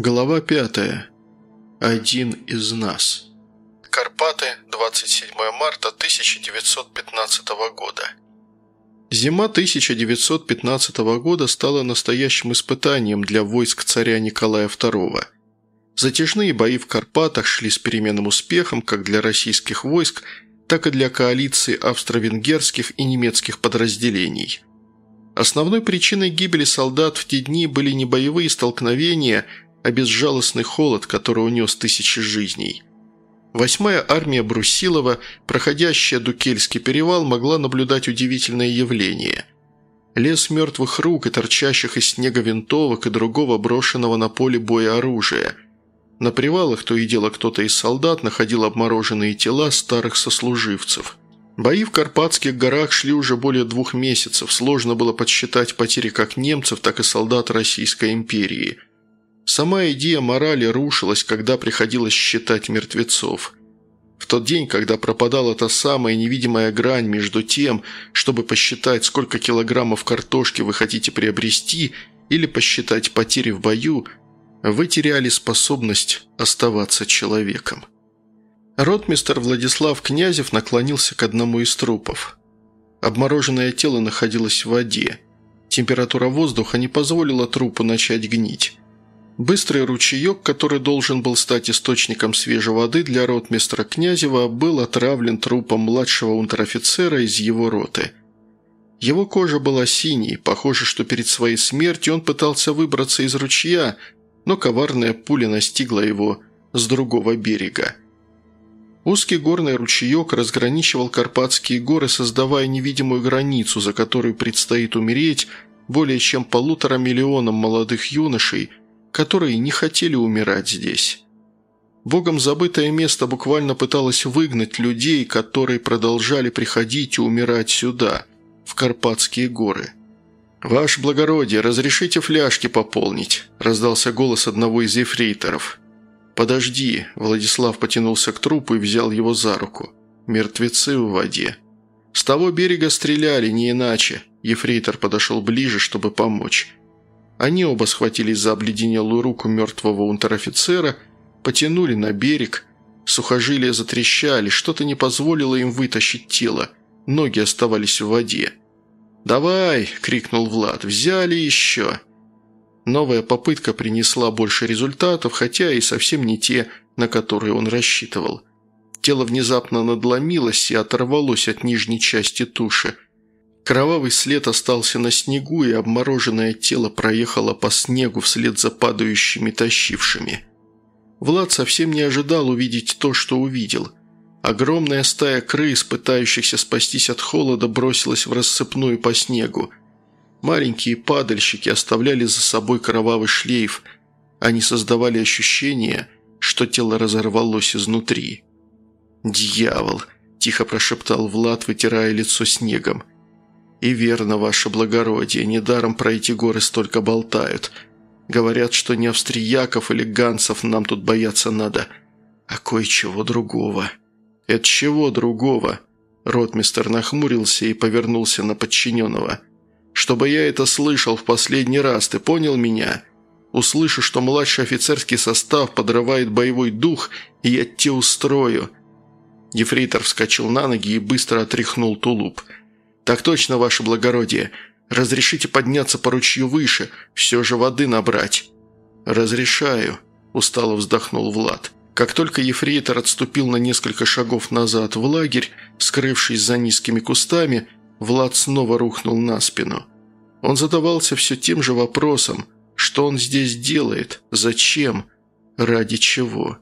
Глава пятая. Один из нас. Карпаты, 27 марта 1915 года. Зима 1915 года стала настоящим испытанием для войск царя Николая II. Затяжные бои в Карпатах шли с переменным успехом как для российских войск, так и для коалиции австро-венгерских и немецких подразделений. Основной причиной гибели солдат в те дни были не боевые столкновения, а безжалостный холод, который унес тысячи жизней. Восьмая армия Брусилова, проходящая Дукельский перевал, могла наблюдать удивительное явление. Лес мертвых рук и торчащих из снега винтовок и другого брошенного на поле боя оружия. На привалах то и дело кто-то из солдат находил обмороженные тела старых сослуживцев – Бои в Карпатских горах шли уже более двух месяцев, сложно было подсчитать потери как немцев, так и солдат Российской империи. Сама идея морали рушилась, когда приходилось считать мертвецов. В тот день, когда пропадала та самая невидимая грань между тем, чтобы посчитать, сколько килограммов картошки вы хотите приобрести, или посчитать потери в бою, вы теряли способность оставаться человеком. Ротмистер Владислав Князев наклонился к одному из трупов. Обмороженное тело находилось в воде. Температура воздуха не позволила трупу начать гнить. Быстрый ручеек, который должен был стать источником свежей воды для ротмистра Князева, был отравлен трупом младшего унтер-офицера из его роты. Его кожа была синей, похоже, что перед своей смертью он пытался выбраться из ручья, но коварная пуля настигла его с другого берега. Узкий горный ручеек разграничивал Карпатские горы, создавая невидимую границу, за которую предстоит умереть более чем полутора миллионам молодых юношей, которые не хотели умирать здесь. Богом забытое место буквально пыталось выгнать людей, которые продолжали приходить и умирать сюда, в Карпатские горы. «Ваше благородие, разрешите фляжки пополнить?» – раздался голос одного из ефрейторов. «Подожди», – Владислав потянулся к трупу и взял его за руку. «Мертвецы в воде». «С того берега стреляли, не иначе». Ефрейтор подошел ближе, чтобы помочь. Они оба схватились за обледенелую руку мертвого унтер-офицера, потянули на берег. Сухожилия затрещали, что-то не позволило им вытащить тело. Ноги оставались в воде. «Давай!» – крикнул Влад. «Взяли еще!» Новая попытка принесла больше результатов, хотя и совсем не те, на которые он рассчитывал. Тело внезапно надломилось и оторвалось от нижней части туши. Кровавый след остался на снегу, и обмороженное тело проехало по снегу вслед за падающими тащившими. Влад совсем не ожидал увидеть то, что увидел. Огромная стая крыс, пытающихся спастись от холода, бросилась в рассыпную по снегу – Маленькие падальщики оставляли за собой кровавый шлейф. Они создавали ощущение, что тело разорвалось изнутри. «Дьявол!» – тихо прошептал Влад, вытирая лицо снегом. «И верно, ваше благородие, недаром про эти горы столько болтают. Говорят, что не австрияков или ганцев нам тут бояться надо, а кое-чего другого». «Это чего другого?» Ротмистер нахмурился и повернулся на подчиненного – чтобы я это слышал в последний раз, ты понял меня? Услышу, что младший офицерский состав подрывает боевой дух, и я те устрою». Ефрейтор вскочил на ноги и быстро отряхнул тулуп. «Так точно, ваше благородие. Разрешите подняться по ручью выше, все же воды набрать». «Разрешаю», – устало вздохнул Влад. Как только ефрейтор отступил на несколько шагов назад в лагерь, скрывшись за низкими кустами, Влад снова рухнул на спину. Он задавался все тем же вопросом, что он здесь делает, зачем, ради чего.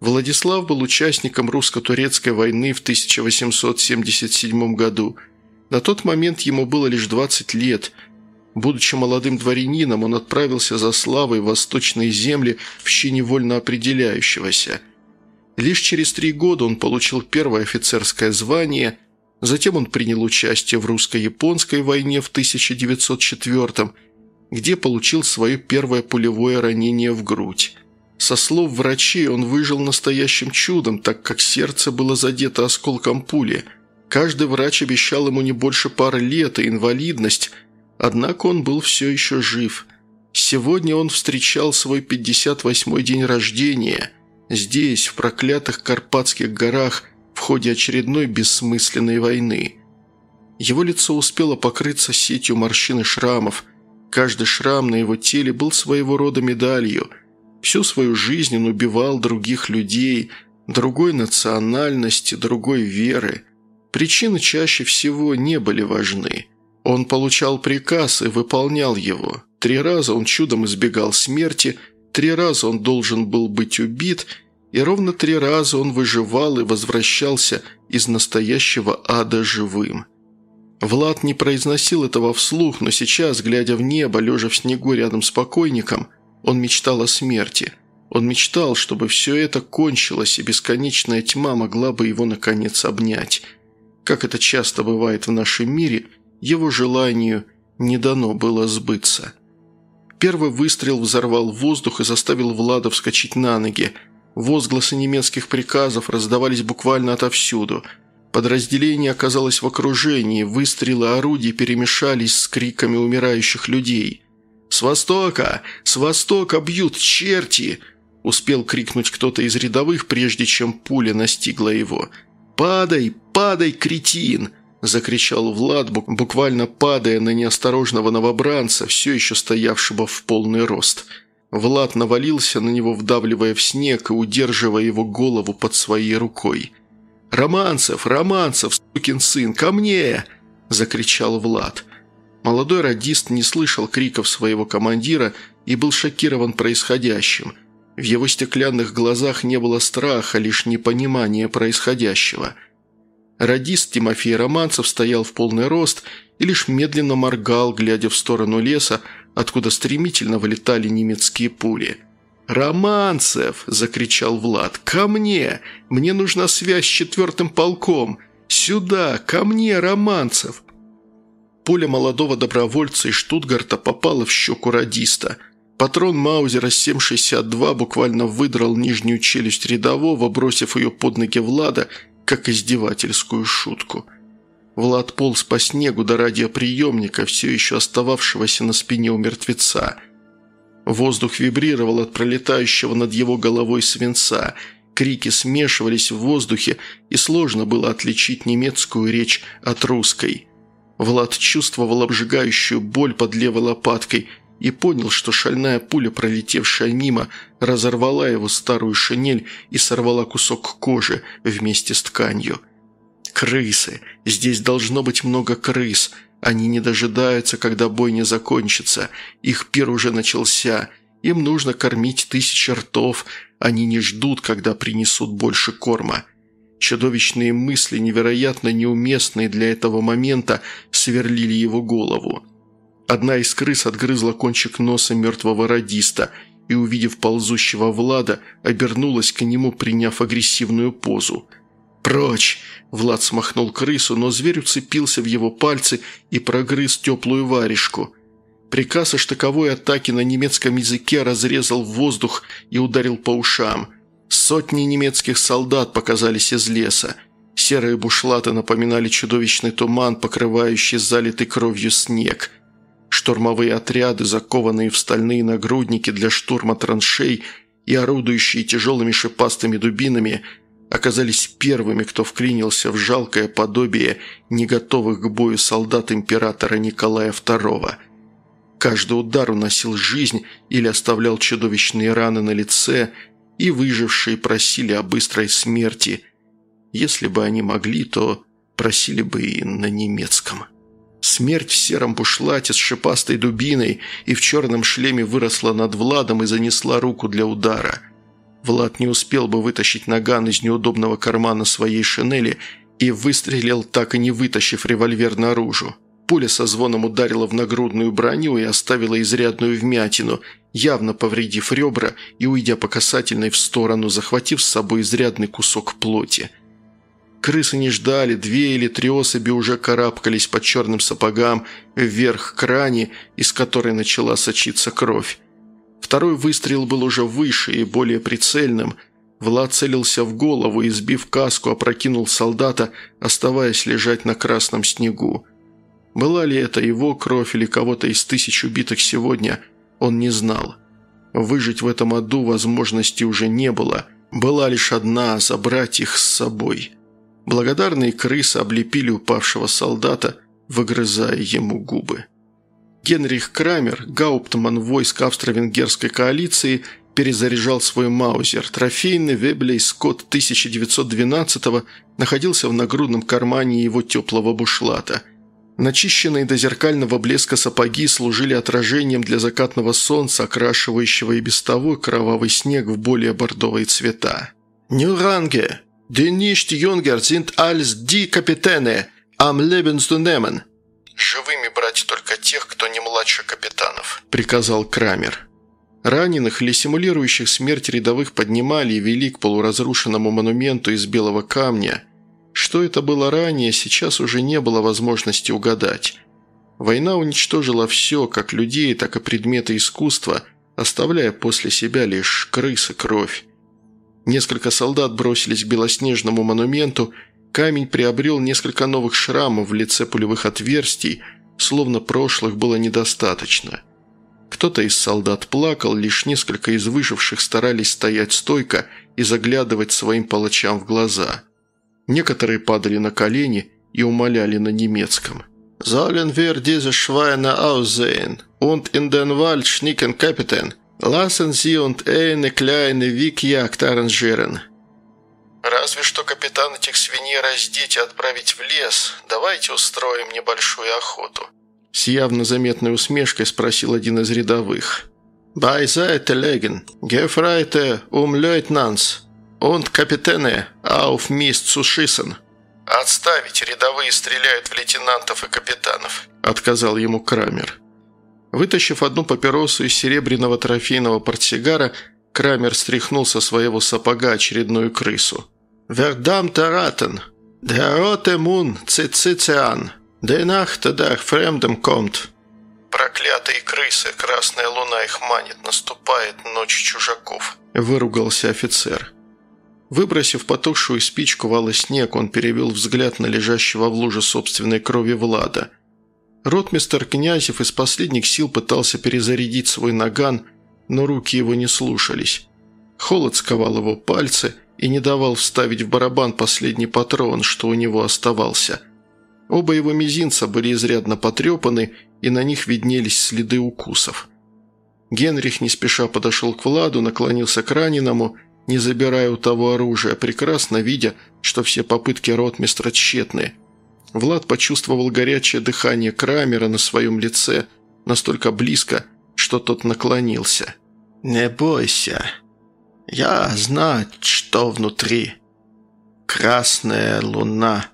Владислав был участником русско-турецкой войны в 1877 году. На тот момент ему было лишь 20 лет. Будучи молодым дворянином, он отправился за славой в восточные земли в щи вольно определяющегося. Лишь через три года он получил первое офицерское звание – Затем он принял участие в русско-японской войне в 1904 где получил свое первое пулевое ранение в грудь. Со слов врачей он выжил настоящим чудом, так как сердце было задето осколком пули. Каждый врач обещал ему не больше пары лет и инвалидность, однако он был все еще жив. Сегодня он встречал свой 58-й день рождения, здесь, в проклятых Карпатских горах, в ходе очередной бессмысленной войны. Его лицо успело покрыться сетью морщин и шрамов. Каждый шрам на его теле был своего рода медалью. Всю свою жизнь он убивал других людей, другой национальности, другой веры. Причины чаще всего не были важны. Он получал приказ и выполнял его. Три раза он чудом избегал смерти, три раза он должен был быть убит, и ровно три раза он выживал и возвращался из настоящего ада живым. Влад не произносил этого вслух, но сейчас, глядя в небо, лежа в снегу рядом с покойником, он мечтал о смерти. Он мечтал, чтобы все это кончилось, и бесконечная тьма могла бы его, наконец, обнять. Как это часто бывает в нашем мире, его желанию не дано было сбыться. Первый выстрел взорвал воздух и заставил Влада вскочить на ноги. Возгласы немецких приказов раздавались буквально отовсюду – Подразделение оказалось в окружении, выстрелы орудий перемешались с криками умирающих людей. «С востока! С востока бьют черти!» Успел крикнуть кто-то из рядовых, прежде чем пуля настигла его. «Падай! Падай, кретин!» – закричал Влад, буквально падая на неосторожного новобранца, все еще стоявшего в полный рост. Влад навалился на него, вдавливая в снег и удерживая его голову под своей рукой. «Романцев, Романцев, сукин сын, ко мне!» – закричал Влад. Молодой радист не слышал криков своего командира и был шокирован происходящим. В его стеклянных глазах не было страха, лишь непонимание происходящего. Радист Тимофей Романцев стоял в полный рост и лишь медленно моргал, глядя в сторону леса, откуда стремительно вылетали немецкие пули – «Романцев!» – закричал Влад. «Ко мне! Мне нужна связь с четвертым полком! Сюда! Ко мне, Романцев!» Пуля молодого добровольца из Штутгарта попала в щеку радиста. Патрон Маузера 7,62 буквально выдрал нижнюю челюсть рядового, бросив ее под ноги Влада, как издевательскую шутку. Влад полз по снегу до радиоприемника, все еще остававшегося на спине у мертвеца – Воздух вибрировал от пролетающего над его головой свинца. Крики смешивались в воздухе, и сложно было отличить немецкую речь от русской. Влад чувствовал обжигающую боль под левой лопаткой и понял, что шальная пуля, пролетевшая мимо, разорвала его старую шинель и сорвала кусок кожи вместе с тканью. «Крысы! Здесь должно быть много крыс!» Они не дожидаются, когда бой не закончится. Их пир уже начался. Им нужно кормить тысячи ртов. Они не ждут, когда принесут больше корма. Чудовищные мысли, невероятно неуместные для этого момента, сверлили его голову. Одна из крыс отгрызла кончик носа мертвого радиста и, увидев ползущего Влада, обернулась к нему, приняв агрессивную позу – «Прочь!» – Влад смахнул крысу, но зверь уцепился в его пальцы и прогрыз теплую варежку. Приказ о штыковой атаке на немецком языке разрезал воздух и ударил по ушам. Сотни немецких солдат показались из леса. Серые бушлаты напоминали чудовищный туман, покрывающий залитый кровью снег. Штурмовые отряды, закованные в стальные нагрудники для штурма траншей и орудующие тяжелыми шипастыми дубинами – оказались первыми, кто вклинился в жалкое подобие неготовых к бою солдат императора Николая II. Каждый удар уносил жизнь или оставлял чудовищные раны на лице, и выжившие просили о быстрой смерти. Если бы они могли, то просили бы и на немецком. Смерть в сером бушлате с шипастой дубиной и в черном шлеме выросла над Владом и занесла руку для удара – Влад не успел бы вытащить наган из неудобного кармана своей шинели и выстрелил, так и не вытащив револьвер наружу. Пуля со звоном ударила в нагрудную броню и оставила изрядную вмятину, явно повредив ребра и уйдя по касательной в сторону, захватив с собой изрядный кусок плоти. Крысы не ждали, две или три особи уже карабкались по черным сапогам вверх к ране, из которой начала сочиться кровь. Второй выстрел был уже выше и более прицельным. Влад целился в голову и, сбив каску, опрокинул солдата, оставаясь лежать на красном снегу. Была ли это его кровь или кого-то из тысяч убитых сегодня, он не знал. Выжить в этом аду возможности уже не было. Была лишь одна – забрать их с собой. Благодарные крысы облепили упавшего солдата, выгрызая ему губы. Генрих Крамер, гауптман войск австро-венгерской коалиции, перезаряжал свой маузер. Трофейный Веблей Скотт 1912 находился в нагрудном кармане его теплого бушлата. Начищенные до зеркального блеска сапоги служили отражением для закатного солнца, окрашивающего и без того кровавый снег в более бордовые цвета. «Нюранге! Die nicht jünger sind als die Kapitäne am Lebensdunehmen!» «Живыми брать только тех, кто не младше капитанов», – приказал Крамер. Раненых или симулирующих смерть рядовых поднимали и вели к полуразрушенному монументу из белого камня. Что это было ранее, сейчас уже не было возможности угадать. Война уничтожила все, как людей, так и предметы искусства, оставляя после себя лишь крысы кровь. Несколько солдат бросились к белоснежному монументу, камень приобрел несколько новых шрамов в лице пулевых отверстий, словно прошлых было недостаточно – кто-то из солдат плакал, лишь несколько из выживших старались стоять стойко и заглядывать своим палачам в глаза. Некоторые падали на колени и умоляли на немецком. «Sollen wir diese Schweine aussehen? Und in den Wald schnicken? Lassen Sie und eine kleine Wikjagd arrangieren». «Разве что капитан этих свиней раздеть и отправить в лес. Давайте устроим небольшую охоту». С явно заметной усмешкой спросил один из рядовых. «Байзайте леген, гефрайте ум лейтнанс, und капитене ауф мист сушисен». «Отставить, рядовые стреляют в лейтенантов и капитанов», – отказал ему Крамер. Вытащив одну папиросу из серебряного трофейного портсигара, Крамер стряхнул со своего сапога очередную крысу. «Вердам таратен, дероте мун цицицеан», «Да нахта да фремдом комт». «Проклятые крысы, красная луна их манит, наступает ночь чужаков», – выругался офицер. Выбросив потухшую спичку в снег, он перевел взгляд на лежащего в луже собственной крови Влада. Ротмистер Князев из последних сил пытался перезарядить свой наган, но руки его не слушались. Холод сковал его пальцы и не давал вставить в барабан последний патрон, что у него оставался – Оба его мизинца были изрядно потрепаны, и на них виднелись следы укусов. Генрих не спеша подошел к Владу, наклонился к раненому, не забирая у того оружия, прекрасно видя, что все попытки ротмистра тщетны. Влад почувствовал горячее дыхание Крамера на своем лице, настолько близко, что тот наклонился. «Не бойся. Я знаю, что внутри. Красная луна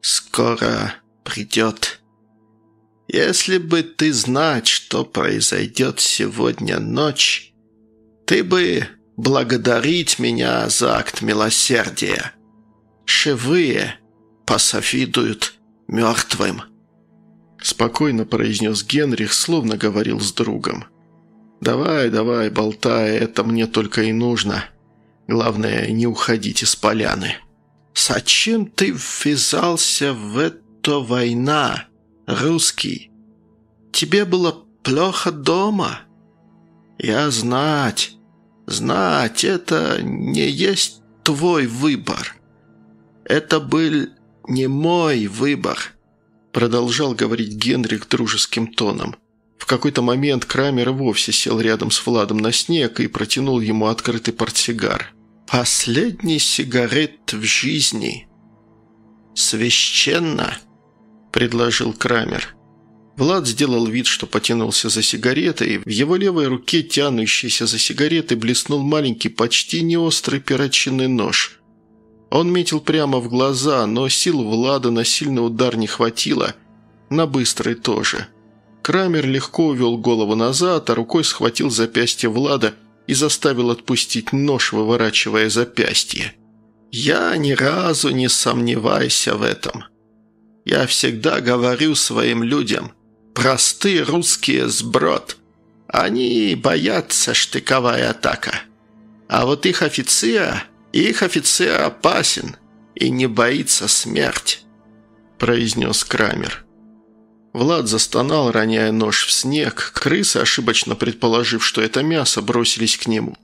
скоро придет. Если бы ты знать, что произойдет сегодня ночь, ты бы благодарить меня за акт милосердия. Шевые пософидуют мертвым». Спокойно произнес Генрих, словно говорил с другом. «Давай, давай, болтай, это мне только и нужно. Главное, не уходить из поляны». «Зачем ты ввязался в эту война, русский? Тебе было плохо дома? Я знать, знать, это не есть твой выбор. Это был не мой выбор», продолжал говорить Генрих дружеским тоном. В какой-то момент Крамер вовсе сел рядом с Владом на снег и протянул ему открытый портсигар. «Последний сигарет в жизни. Священно», – предложил Крамер. Влад сделал вид, что потянулся за сигаретой. В его левой руке, тянущейся за сигаретой, блеснул маленький, почти неострый перочинный нож. Он метил прямо в глаза, но сил Влада на сильный удар не хватило, на быстрый тоже. Крамер легко увел голову назад, а рукой схватил запястье Влада – и заставил отпустить нож, выворачивая запястье. «Я ни разу не сомневайся в этом. Я всегда говорю своим людям, простые русские сброд. Они боятся штыковая атака. А вот их офицер, их офицер опасен и не боится смерть», – произнес Крамер. Влад застонал, роняя нож в снег. Крысы, ошибочно предположив, что это мясо, бросились к нему.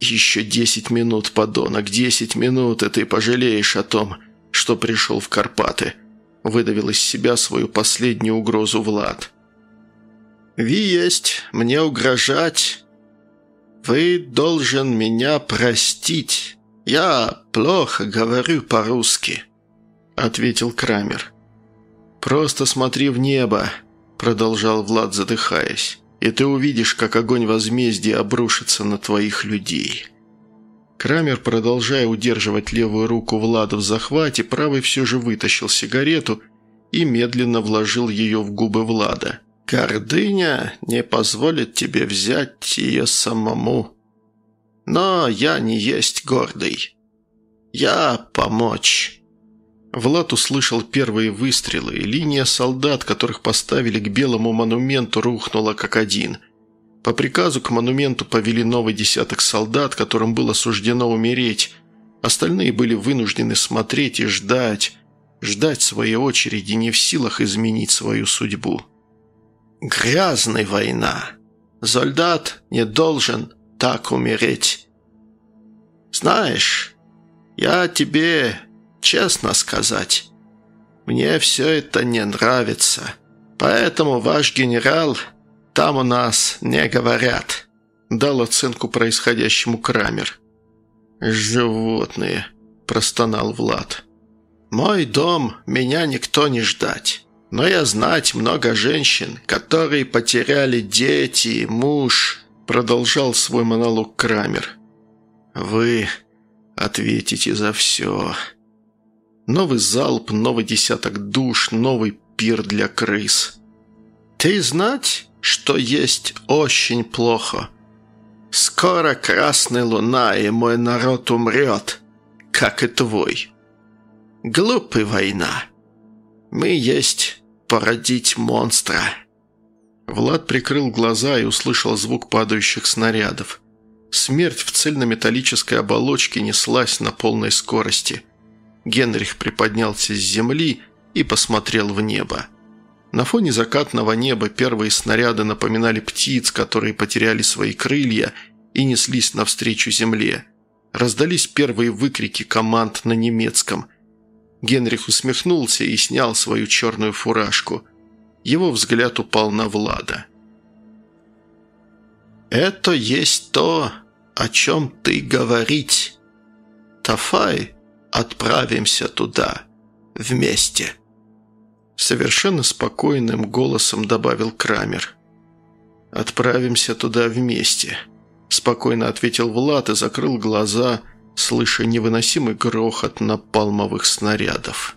«Еще десять минут, подонок, десять минут, и ты пожалеешь о том, что пришел в Карпаты», – выдавил из себя свою последнюю угрозу Влад. «Ви есть, мне угрожать. Вы должен меня простить. Я плохо говорю по-русски», – ответил Крамер. «Просто смотри в небо», – продолжал Влад, задыхаясь, «и ты увидишь, как огонь возмездия обрушится на твоих людей». Крамер, продолжая удерживать левую руку Влада в захвате, правой все же вытащил сигарету и медленно вложил ее в губы Влада. «Гордыня не позволит тебе взять ее самому. Но я не есть гордый. Я помочь». Влад услышал первые выстрелы, и линия солдат, которых поставили к белому монументу, рухнула как один. По приказу к монументу повели новый десяток солдат, которым было суждено умереть. Остальные были вынуждены смотреть и ждать, ждать своей очереди, не в силах изменить свою судьбу. «Грязная война. Солдат не должен так умереть. Знаешь, я тебе честно сказать. Мне все это не нравится. Поэтому ваш генерал там у нас не говорят», – дал оценку происходящему Крамер. «Животные», – простонал Влад. «Мой дом меня никто не ждать. Но я знать много женщин, которые потеряли дети, муж», – продолжал свой монолог Крамер. «Вы ответите за все», Новый залп, новый десяток душ, новый пир для крыс. «Ты знать, что есть очень плохо? Скоро красная луна, и мой народ умрет, как и твой. Глупая война. Мы есть породить монстра». Влад прикрыл глаза и услышал звук падающих снарядов. Смерть в цельнометаллической оболочке неслась на полной скорости – Генрих приподнялся с земли и посмотрел в небо. На фоне закатного неба первые снаряды напоминали птиц, которые потеряли свои крылья и неслись навстречу земле. Раздались первые выкрики команд на немецком. Генрих усмехнулся и снял свою черную фуражку. Его взгляд упал на Влада. «Это есть то, о чем ты говорить. Тафай отправимся туда вместе». Совершенно спокойным голосом добавил Крамер. «Отправимся туда вместе», – спокойно ответил Влад и закрыл глаза, слыша невыносимый грохот напалмовых снарядов.